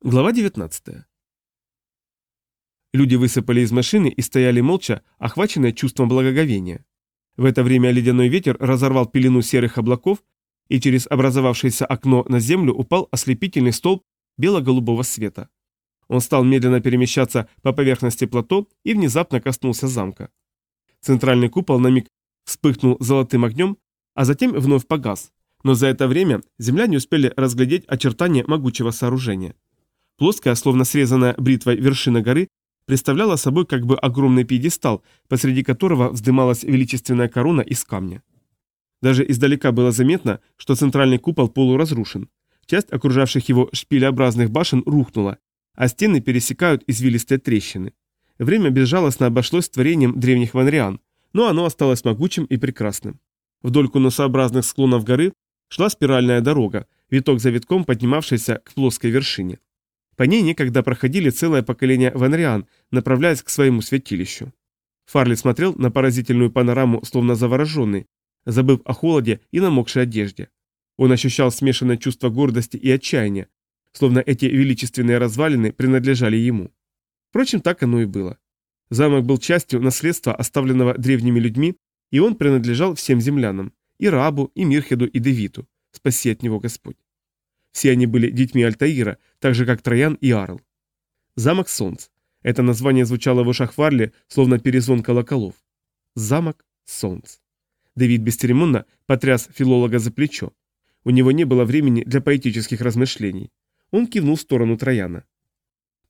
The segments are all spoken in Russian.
Глава 19. Люди высыпали из машины и стояли молча, охваченные чувством благоговения. В это время ледяной ветер разорвал пелену серых облаков, и через образовавшееся окно на землю упал ослепительный столб бело-голубого света. Он стал медленно перемещаться по поверхности плато и внезапно коснулся замка. Центральный купол на миг вспыхнул золотым огнем, а затем вновь погас, но за это время земляне успели разглядеть очертания могучего сооружения. Плоская, словно срезанная бритвой вершина горы, представляла собой как бы огромный пьедестал, посреди которого вздымалась величественная корона из камня. Даже издалека было заметно, что центральный купол полуразрушен. Часть окружавших его шпилеобразных башен рухнула, а стены пересекают извилистые трещины. Время безжалостно обошлось творением древних ванриан, но оно осталось могучим и прекрасным. Вдоль конусообразных склонов горы шла спиральная дорога, виток за витком поднимавшаяся к плоской вершине. По ней некогда проходили целое поколение ванриан, направляясь к своему святилищу. Фарли смотрел на поразительную панораму, словно завороженный, забыв о холоде и намокшей одежде. Он ощущал смешанное чувство гордости и отчаяния, словно эти величественные развалины принадлежали ему. Впрочем, так оно и было. Замок был частью наследства, оставленного древними людьми, и он принадлежал всем землянам, и Рабу, и Мирхеду, и Девиту. Спаси от него Господь. Все они были детьми Альтаира, так же как Троян и Арл. Замок Солнц. Это название звучало в ушах Фарли, словно перезвон колоколов. Замок Солнц. Давид бесцеремонно потряс филолога за плечо. У него не было времени для поэтических размышлений. Он кивнул в сторону Трояна.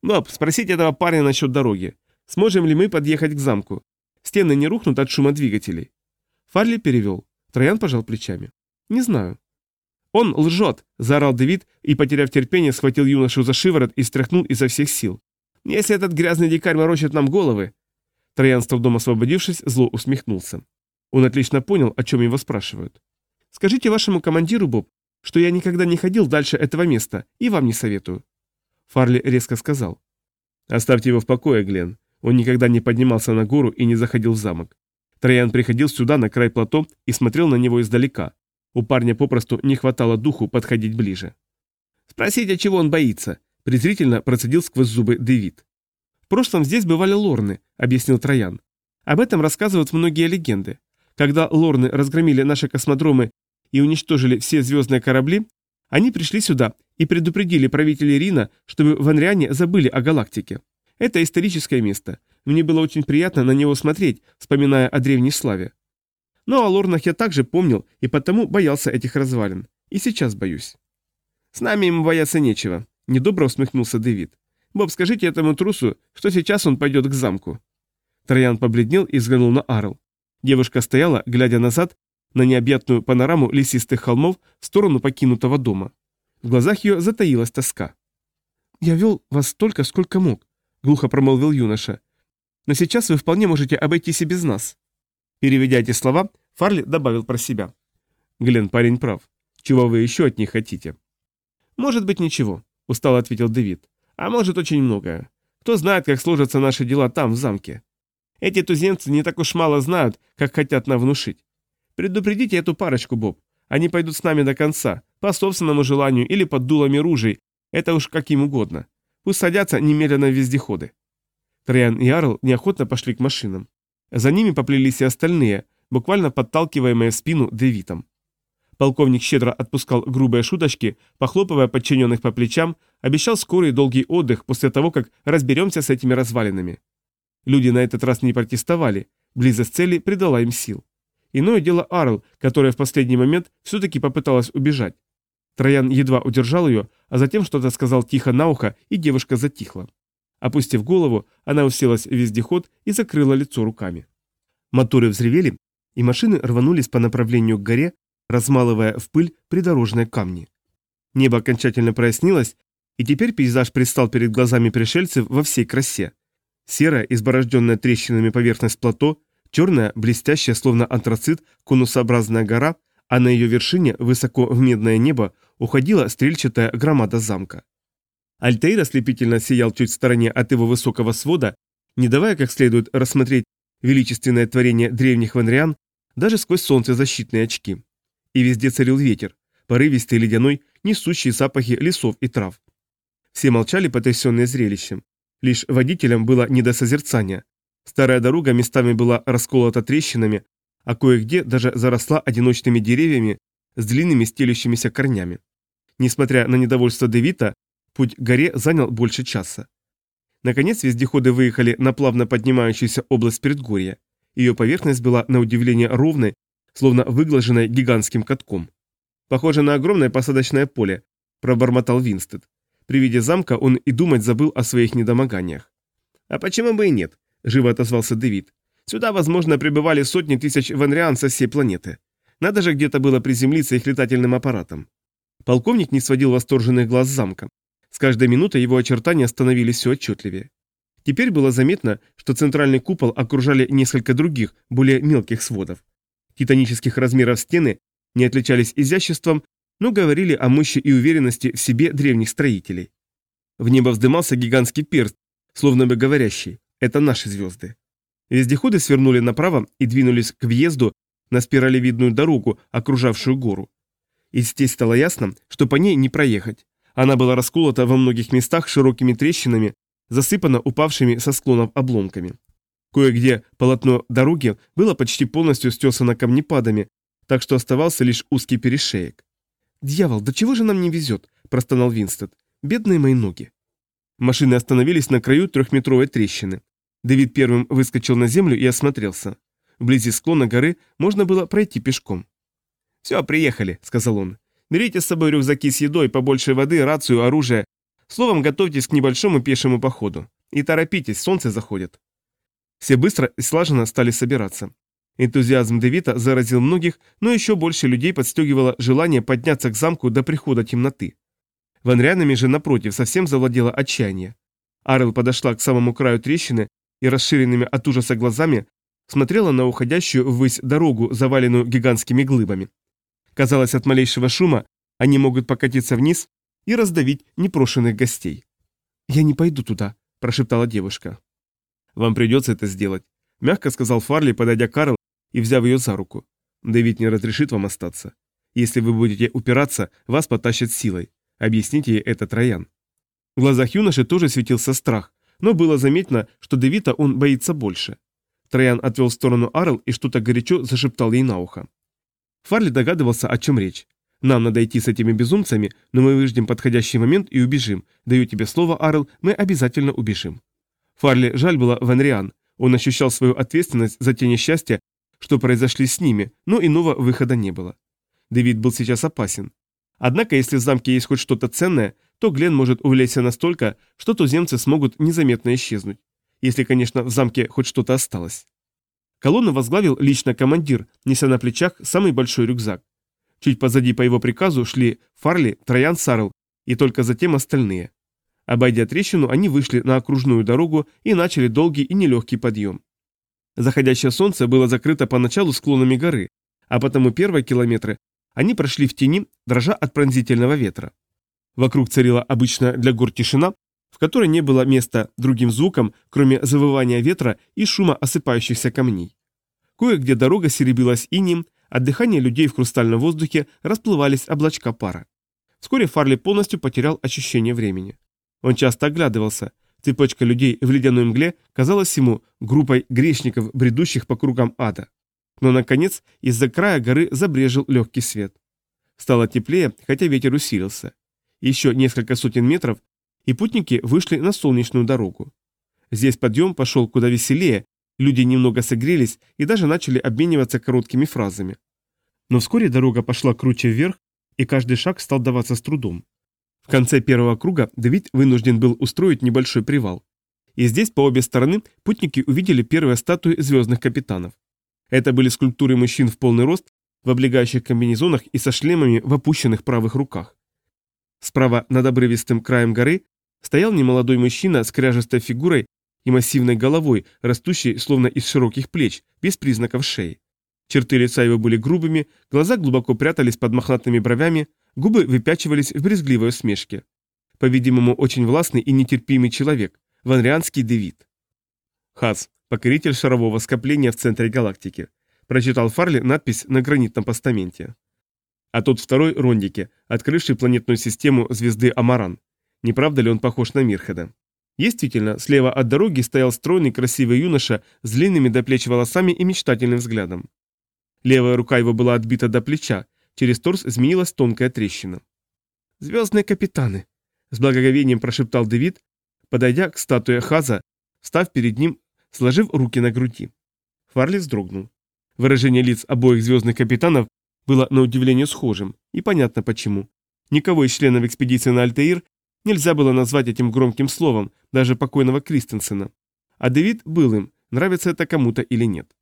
«Боб, спросите этого парня насчет дороги. Сможем ли мы подъехать к замку? Стены не рухнут от шума двигателей?» Фарли перевел. Троян пожал плечами. «Не знаю. «Он лжет!» – заорал Давид и, потеряв терпение, схватил юношу за шиворот и стряхнул изо всех сил. «Если этот грязный дикарь морочит нам головы...» Троян, с трудом освободившись, зло усмехнулся. Он отлично понял, о чем его спрашивают. «Скажите вашему командиру, Боб, что я никогда не ходил дальше этого места и вам не советую». Фарли резко сказал. «Оставьте его в покое, Глен. Он никогда не поднимался на гору и не заходил в замок. Троян приходил сюда, на край плато, и смотрел на него издалека. У парня попросту не хватало духу подходить ближе. «Спросите, чего он боится?» – презрительно процедил сквозь зубы Дэвид. «В прошлом здесь бывали лорны», – объяснил Троян. «Об этом рассказывают многие легенды. Когда лорны разгромили наши космодромы и уничтожили все звездные корабли, они пришли сюда и предупредили правителей Рина, чтобы в Анриане забыли о галактике. Это историческое место. Мне было очень приятно на него смотреть, вспоминая о древней славе. Но о Лорнах я также помнил и потому боялся этих развалин. И сейчас боюсь. С нами ему бояться нечего, недобро усмехнулся Дэвид. Боб, скажите этому трусу, что сейчас он пойдет к замку. Троян побледнел и взглянул на Арл. Девушка стояла, глядя назад, на необъятную панораму лесистых холмов в сторону покинутого дома. В глазах ее затаилась тоска. «Я вел вас столько, сколько мог», — глухо промолвил юноша. «Но сейчас вы вполне можете обойтись и без нас». Переведя эти слова, Фарли добавил про себя. Глен, парень прав. Чего вы еще от них хотите? Может быть, ничего, устало ответил Дэвид. А может, очень многое. Кто знает, как сложатся наши дела там, в замке. Эти туземцы не так уж мало знают, как хотят нам внушить. Предупредите эту парочку, Боб. Они пойдут с нами до конца, по собственному желанию или под дулами ружей, это уж как им угодно. Пусть садятся немедленно в вездеходы. Троян и Арл неохотно пошли к машинам. За ними поплелись и остальные, буквально подталкиваемые в спину Девитом. Полковник щедро отпускал грубые шуточки, похлопывая подчиненных по плечам, обещал скорый долгий отдых после того, как разберемся с этими развалинами. Люди на этот раз не протестовали, близость цели придала им сил. Иное дело Арл, которая в последний момент все-таки попыталась убежать. Троян едва удержал ее, а затем что-то сказал тихо на ухо, и девушка затихла. Опустив голову, она уселась в вездеход и закрыла лицо руками. Моторы взревели, и машины рванулись по направлению к горе, размалывая в пыль придорожные камни. Небо окончательно прояснилось, и теперь пейзаж предстал перед глазами пришельцев во всей красе. Серая, изборожденная трещинами поверхность плато, черная, блестящая, словно антрацит, конусообразная гора, а на ее вершине, высоко в медное небо, уходила стрельчатая громада замка. Альтейр ослепительно сиял чуть в стороне от его высокого свода, не давая как следует рассмотреть величественное творение древних ванриан даже сквозь солнцезащитные очки. И везде царил ветер, порывистый ледяной, несущий запахи лесов и трав. Все молчали, потрясенные зрелищем. Лишь водителям было не до созерцания. Старая дорога местами была расколота трещинами, а кое-где даже заросла одиночными деревьями с длинными стелющимися корнями. Несмотря на недовольство Девита, путь к горе занял больше часа. Наконец вездеходы выехали на плавно поднимающуюся область предгорья. Ее поверхность была на удивление ровной, словно выглаженной гигантским катком. «Похоже на огромное посадочное поле», – пробормотал Винстед. При виде замка он и думать забыл о своих недомоганиях. «А почему бы и нет?» – живо отозвался Дэвид. «Сюда, возможно, прибывали сотни тысяч ванриан со всей планеты. Надо же где-то было приземлиться их летательным аппаратом». Полковник не сводил восторженных глаз замка. С каждой минутой его очертания становились все отчетливее. Теперь было заметно, что центральный купол окружали несколько других, более мелких сводов. Титанических размеров стены не отличались изяществом, но говорили о мощи и уверенности в себе древних строителей. В небо вздымался гигантский перст, словно бы говорящий «это наши звезды». Вездеходы свернули направо и двинулись к въезду на спиралевидную дорогу, окружавшую гору. И здесь стало ясно, что по ней не проехать. Она была расколота во многих местах широкими трещинами, засыпана упавшими со склонов обломками. Кое-где полотно дороги было почти полностью стесано камнепадами, так что оставался лишь узкий перешеек. «Дьявол, да чего же нам не везет?» – простонал Винстед. «Бедные мои ноги». Машины остановились на краю трехметровой трещины. Дэвид первым выскочил на землю и осмотрелся. Вблизи склона горы можно было пройти пешком. «Все, приехали», — сказал он. «Берите с собой рюкзаки с едой, побольше воды, рацию, оружие. Словом, готовьтесь к небольшому пешему походу. И торопитесь, солнце заходит». Все быстро и слаженно стали собираться. Энтузиазм Девита заразил многих, но еще больше людей подстегивало желание подняться к замку до прихода темноты. Ванрянами же, напротив, совсем завладело отчаяние. Арел подошла к самому краю трещины и расширенными от ужаса глазами смотрела на уходящую ввысь дорогу, заваленную гигантскими глыбами. Казалось, от малейшего шума они могут покатиться вниз и раздавить непрошенных гостей. «Я не пойду туда», – прошептала девушка. «Вам придется это сделать», – мягко сказал Фарли, подойдя к Карл и взяв ее за руку. «Дэвид не разрешит вам остаться. Если вы будете упираться, вас потащат силой. Объясните ей это, Троян». В глазах юноши тоже светился страх, но было заметно, что Дэвида он боится больше. Троян отвел в сторону Арл и что-то горячо зашептал ей на ухо. Фарли догадывался, о чем речь. «Нам надо идти с этими безумцами, но мы выждем подходящий момент и убежим. Даю тебе слово, Арл, мы обязательно убежим». Фарли жаль было Ванриан. Он ощущал свою ответственность за те несчастья, что произошли с ними, но иного выхода не было. Дэвид был сейчас опасен. Однако, если в замке есть хоть что-то ценное, то Глен может увлечься настолько, что туземцы смогут незаметно исчезнуть. Если, конечно, в замке хоть что-то осталось. Колонну возглавил лично командир, неся на плечах самый большой рюкзак. Чуть позади по его приказу шли Фарли, Троян Сарл и только затем остальные. Обойдя трещину, они вышли на окружную дорогу и начали долгий и нелегкий подъем. Заходящее солнце было закрыто поначалу склонами горы, а потому первые километры они прошли в тени, дрожа от пронзительного ветра. Вокруг царила обычная для гор тишина, в которой не было места другим звукам, кроме завывания ветра и шума осыпающихся камней. Кое-где дорога серебилась инеем, от дыхания людей в хрустальном воздухе расплывались облачка пара. Вскоре Фарли полностью потерял ощущение времени. Он часто оглядывался, Цепочка людей в ледяной мгле казалась ему группой грешников, бредущих по кругам ада. Но, наконец, из-за края горы забрежил легкий свет. Стало теплее, хотя ветер усилился. Еще несколько сотен метров, и путники вышли на солнечную дорогу. Здесь подъем пошел куда веселее, люди немного согрелись и даже начали обмениваться короткими фразами. Но вскоре дорога пошла круче вверх, и каждый шаг стал даваться с трудом. В конце первого круга Давид вынужден был устроить небольшой привал. И здесь по обе стороны путники увидели первые статуи звездных капитанов. Это были скульптуры мужчин в полный рост, в облегающих комбинезонах и со шлемами в опущенных правых руках. Справа над обрывистым краем горы стоял немолодой мужчина с кряжестой фигурой и массивной головой, растущей словно из широких плеч, без признаков шеи. Черты лица его были грубыми, глаза глубоко прятались под мохнатыми бровями, Губы выпячивались в брезгливой усмешке. По-видимому, очень властный и нетерпимый человек. Ванрианский Девид. Хас, покоритель шарового скопления в центре галактики. Прочитал Фарли надпись на гранитном постаменте. А тот второй Рондике, открывший планетную систему звезды Амаран. Не правда ли он похож на Мирхеда? Действительно, слева от дороги стоял стройный красивый юноша с длинными до плеч волосами и мечтательным взглядом. Левая рука его была отбита до плеча, через торс изменилась тонкая трещина. «Звездные капитаны!» — с благоговением прошептал Давид, подойдя к статуе Хаза, став перед ним, сложив руки на груди. Фарли вздрогнул. Выражение лиц обоих звездных капитанов было на удивление схожим, и понятно почему. Никого из членов экспедиции на Альтаир нельзя было назвать этим громким словом, даже покойного Кристенсена. А Дэвид был им, нравится это кому-то или нет.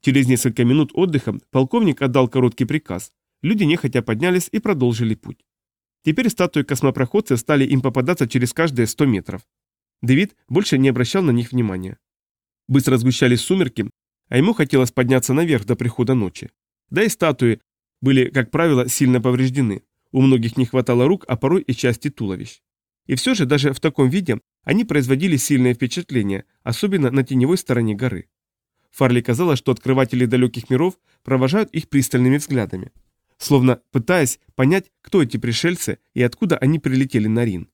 Через несколько минут отдыха полковник отдал короткий приказ. Люди нехотя поднялись и продолжили путь. Теперь статуи космопроходца стали им попадаться через каждые 100 метров. Дэвид больше не обращал на них внимания. Быстро сгущались сумерки, а ему хотелось подняться наверх до прихода ночи. Да и статуи были, как правило, сильно повреждены. У многих не хватало рук, а порой и части туловищ. И все же даже в таком виде они производили сильное впечатление, особенно на теневой стороне горы. Фарли казалось, что открыватели далеких миров провожают их пристальными взглядами, словно пытаясь понять, кто эти пришельцы и откуда они прилетели на Рин.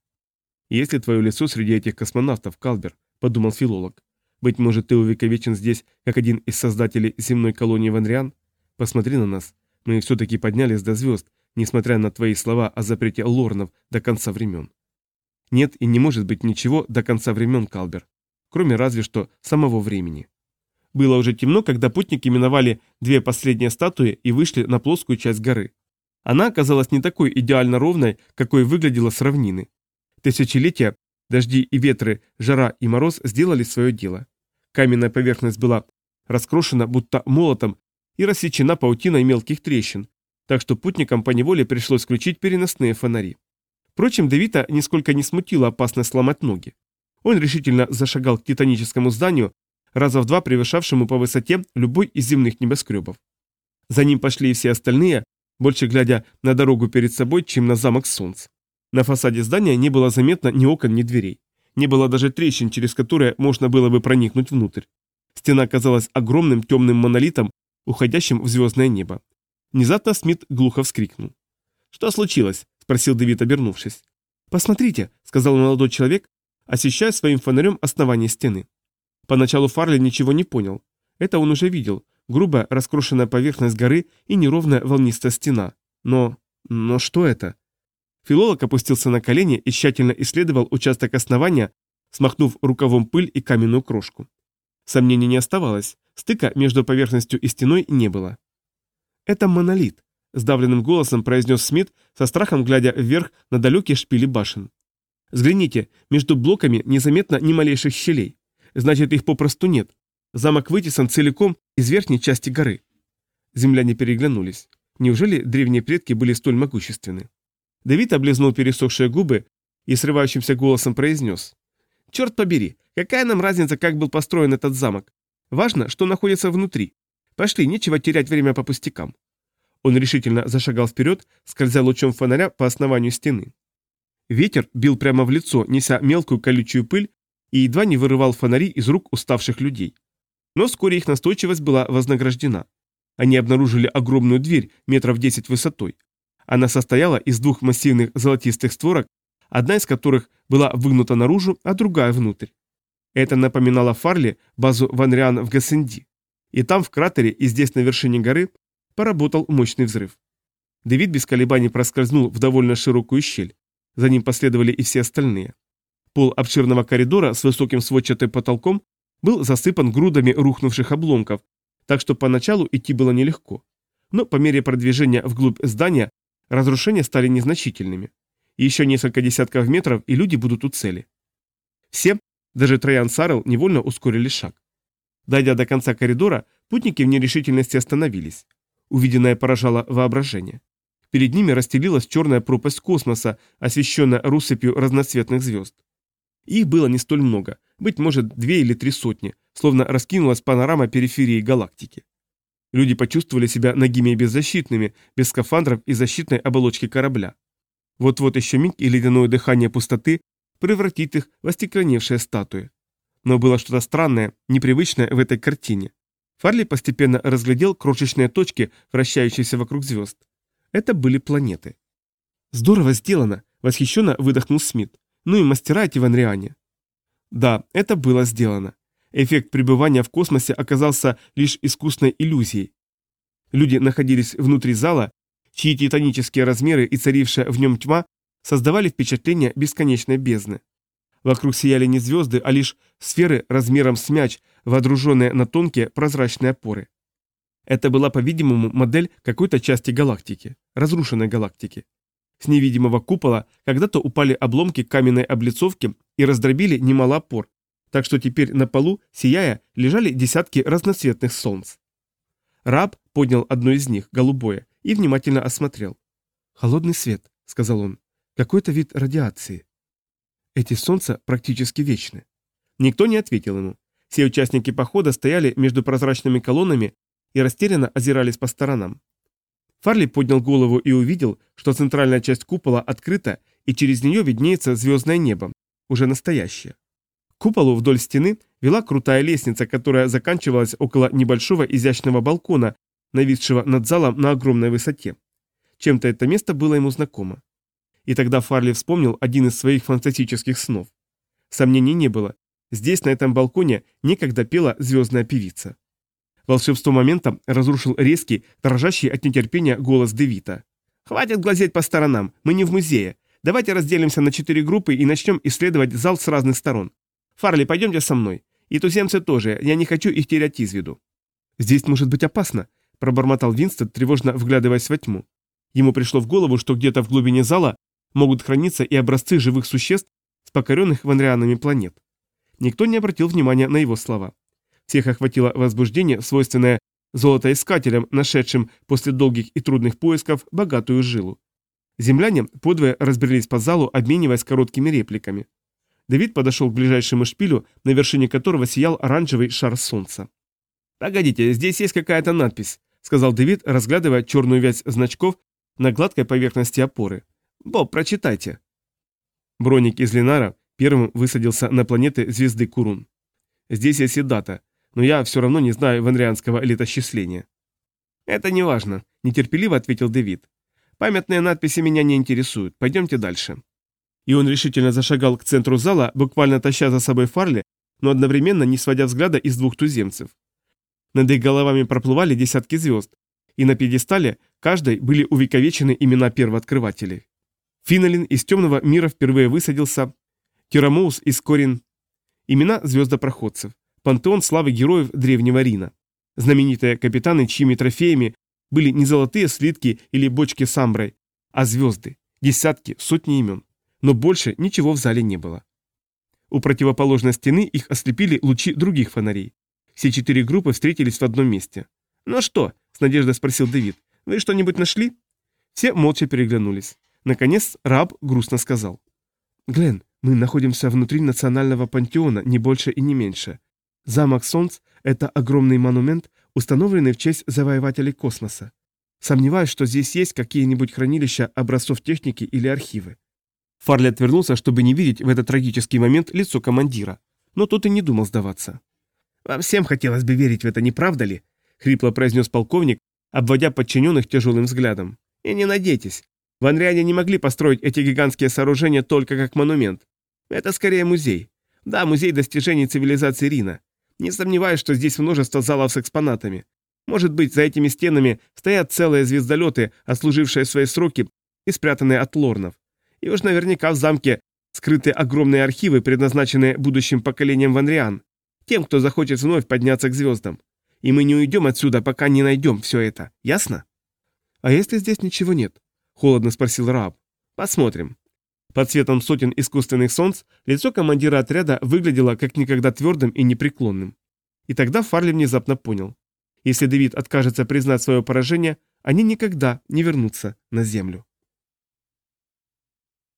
«Если твое лицо среди этих космонавтов, Калбер», — подумал филолог, «быть может, ты увековечен здесь, как один из создателей земной колонии Ванриан? Посмотри на нас. Мы все-таки поднялись до звезд, несмотря на твои слова о запрете лорнов до конца времен. Нет и не может быть ничего до конца времен, Калбер, кроме разве что самого времени. Было уже темно, когда путники миновали две последние статуи и вышли на плоскую часть горы. Она оказалась не такой идеально ровной, какой выглядела с равнины. Тысячелетия, дожди и ветры, жара и мороз сделали свое дело. Каменная поверхность была раскрошена будто молотом и рассечена паутиной мелких трещин, так что путникам поневоле пришлось включить переносные фонари. Впрочем, Девита нисколько не смутила опасность сломать ноги. Он решительно зашагал к титаническому зданию, раза в два превышавшему по высоте любой из земных небоскребов. За ним пошли и все остальные, больше глядя на дорогу перед собой, чем на замок Солнц. На фасаде здания не было заметно ни окон, ни дверей. Не было даже трещин, через которые можно было бы проникнуть внутрь. Стена казалась огромным темным монолитом, уходящим в звездное небо. Внезапно Смит глухо вскрикнул. «Что случилось?» Спросил Дэвид, обернувшись. «Посмотрите», — сказал молодой человек, освещая своим фонарем основание стены. Поначалу Фарли ничего не понял. Это он уже видел. Грубая, раскрошенная поверхность горы и неровная волнистая стена. Но... но что это? Филолог опустился на колени и тщательно исследовал участок основания, смахнув рукавом пыль и каменную крошку. Сомнений не оставалось, стыка между поверхностью и стеной не было. «Это монолит», сдавленным голосом произнес Смит, со страхом глядя вверх на далекие шпили башен. «Взгляните, между блоками незаметно ни малейших щелей. Значит, их попросту нет. Замок вытесан целиком из верхней части горы». Земляне переглянулись. Неужели древние предки были столь могущественны? Давид облизнул пересохшие губы и срывающимся голосом произнес. «Черт побери, какая нам разница, как был построен этот замок? Важно, что находится внутри. Пошли, нечего терять время по пустякам». Он решительно зашагал вперед, скользя лучом фонаря по основанию стены. Ветер бил прямо в лицо, неся мелкую колючую пыль, и едва не вырывал фонари из рук уставших людей. Но вскоре их настойчивость была вознаграждена. Они обнаружили огромную дверь метров 10 высотой. Она состояла из двух массивных золотистых створок, одна из которых была выгнута наружу, а другая внутрь. Это напоминало Фарли базу Ванриан в Гассенди. И там, в кратере, и здесь на вершине горы, поработал мощный взрыв. Дэвид без колебаний проскользнул в довольно широкую щель. За ним последовали и все остальные. Пол обширного коридора с высоким сводчатым потолком был засыпан грудами рухнувших обломков, так что поначалу идти было нелегко. Но по мере продвижения вглубь здания разрушения стали незначительными. Еще несколько десятков метров, и люди будут у цели. Все, даже Троян Сарел, невольно ускорили шаг. Дойдя до конца коридора, путники в нерешительности остановились. Увиденное поражало воображение. Перед ними расстелилась черная пропасть космоса, освещенная россыпью разноцветных звезд. Их было не столь много, быть может, две или три сотни, словно раскинулась панорама периферии галактики. Люди почувствовали себя нагими и беззащитными, без скафандров и защитной оболочки корабля. Вот-вот еще миг и ледяное дыхание пустоты превратит их в остекленевшие статуи. Но было что-то странное, непривычное в этой картине. Фарли постепенно разглядел крошечные точки, вращающиеся вокруг звезд. Это были планеты. «Здорово сделано!» – восхищенно выдохнул Смит. Ну и мастера эти в Анриане. Да, это было сделано. Эффект пребывания в космосе оказался лишь искусной иллюзией. Люди находились внутри зала, чьи титанические размеры и царившая в нем тьма создавали впечатление бесконечной бездны. Вокруг сияли не звезды, а лишь сферы размером с мяч, водруженные на тонкие прозрачные опоры. Это была, по-видимому, модель какой-то части галактики, разрушенной галактики. С невидимого купола когда-то упали обломки каменной облицовки и раздробили немало опор, так что теперь на полу, сияя, лежали десятки разноцветных солнц. Раб поднял одно из них, голубое, и внимательно осмотрел. «Холодный свет», — сказал он, — «какой-то вид радиации». Эти солнца практически вечны. Никто не ответил ему. Все участники похода стояли между прозрачными колоннами и растерянно озирались по сторонам. Фарли поднял голову и увидел, что центральная часть купола открыта, и через нее виднеется звездное небо, уже настоящее. К куполу вдоль стены вела крутая лестница, которая заканчивалась около небольшого изящного балкона, нависшего над залом на огромной высоте. Чем-то это место было ему знакомо. И тогда Фарли вспомнил один из своих фантастических снов. Сомнений не было. Здесь, на этом балконе, некогда пела звездная певица. Волшебство момента разрушил резкий, дрожащий от нетерпения голос Девита. «Хватит глазеть по сторонам, мы не в музее. Давайте разделимся на четыре группы и начнем исследовать зал с разных сторон. Фарли, пойдемте со мной. И туземцы тоже, я не хочу их терять из виду». «Здесь может быть опасно», – пробормотал Винстед, тревожно вглядываясь во тьму. Ему пришло в голову, что где-то в глубине зала могут храниться и образцы живых существ с покоренных ванрианами планет. Никто не обратил внимания на его слова. Всех охватило возбуждение, свойственное золотоискателям, нашедшим после долгих и трудных поисков богатую жилу. Земляне подвое разбрелись по залу, обмениваясь короткими репликами. Давид подошел к ближайшему шпилю, на вершине которого сиял оранжевый шар солнца. «Погодите, здесь есть какая-то надпись», — сказал Давид, разглядывая черную вязь значков на гладкой поверхности опоры. «Боб, прочитайте». Броник из Ленара первым высадился на планеты звезды Курун. Здесь есть и дата но я все равно не знаю ванрианского летосчисления». «Это не важно», — нетерпеливо ответил Дэвид. «Памятные надписи меня не интересуют. Пойдемте дальше». И он решительно зашагал к центру зала, буквально таща за собой Фарли, но одновременно не сводя взгляда из двух туземцев. Над их головами проплывали десятки звезд, и на пьедестале каждой были увековечены имена первооткрывателей. Финолин из темного мира впервые высадился, Тирамоус из Корин, имена звездопроходцев пантеон славы героев древнего Рина. Знаменитые капитаны, чьими трофеями были не золотые слитки или бочки с амброй, а звезды, десятки, сотни имен. Но больше ничего в зале не было. У противоположной стены их ослепили лучи других фонарей. Все четыре группы встретились в одном месте. «Ну что?» – с надеждой спросил Дэвид. «Вы что-нибудь нашли?» Все молча переглянулись. Наконец раб грустно сказал. «Глен, мы находимся внутри национального пантеона, не больше и не меньше. Замок Солнц – это огромный монумент, установленный в честь завоевателей космоса. Сомневаюсь, что здесь есть какие-нибудь хранилища образцов техники или архивы. Фарли отвернулся, чтобы не видеть в этот трагический момент лицо командира. Но тот и не думал сдаваться. «Вам всем хотелось бы верить в это, не правда ли?» — хрипло произнес полковник, обводя подчиненных тяжелым взглядом. «И не надейтесь. В Анриане не могли построить эти гигантские сооружения только как монумент. Это скорее музей. Да, музей достижений цивилизации Рина. Не сомневаюсь, что здесь множество залов с экспонатами. Может быть, за этими стенами стоят целые звездолеты, отслужившие свои сроки и спрятанные от лорнов. И уж наверняка в замке скрыты огромные архивы, предназначенные будущим поколениям Ванриан, тем, кто захочет вновь подняться к звездам. И мы не уйдем отсюда, пока не найдем все это. Ясно? А если здесь ничего нет? Холодно спросил Раб. Посмотрим. Под светом сотен искусственных солнц лицо командира отряда выглядело как никогда твердым и непреклонным. И тогда Фарли внезапно понял. Если Дэвид откажется признать свое поражение, они никогда не вернутся на Землю.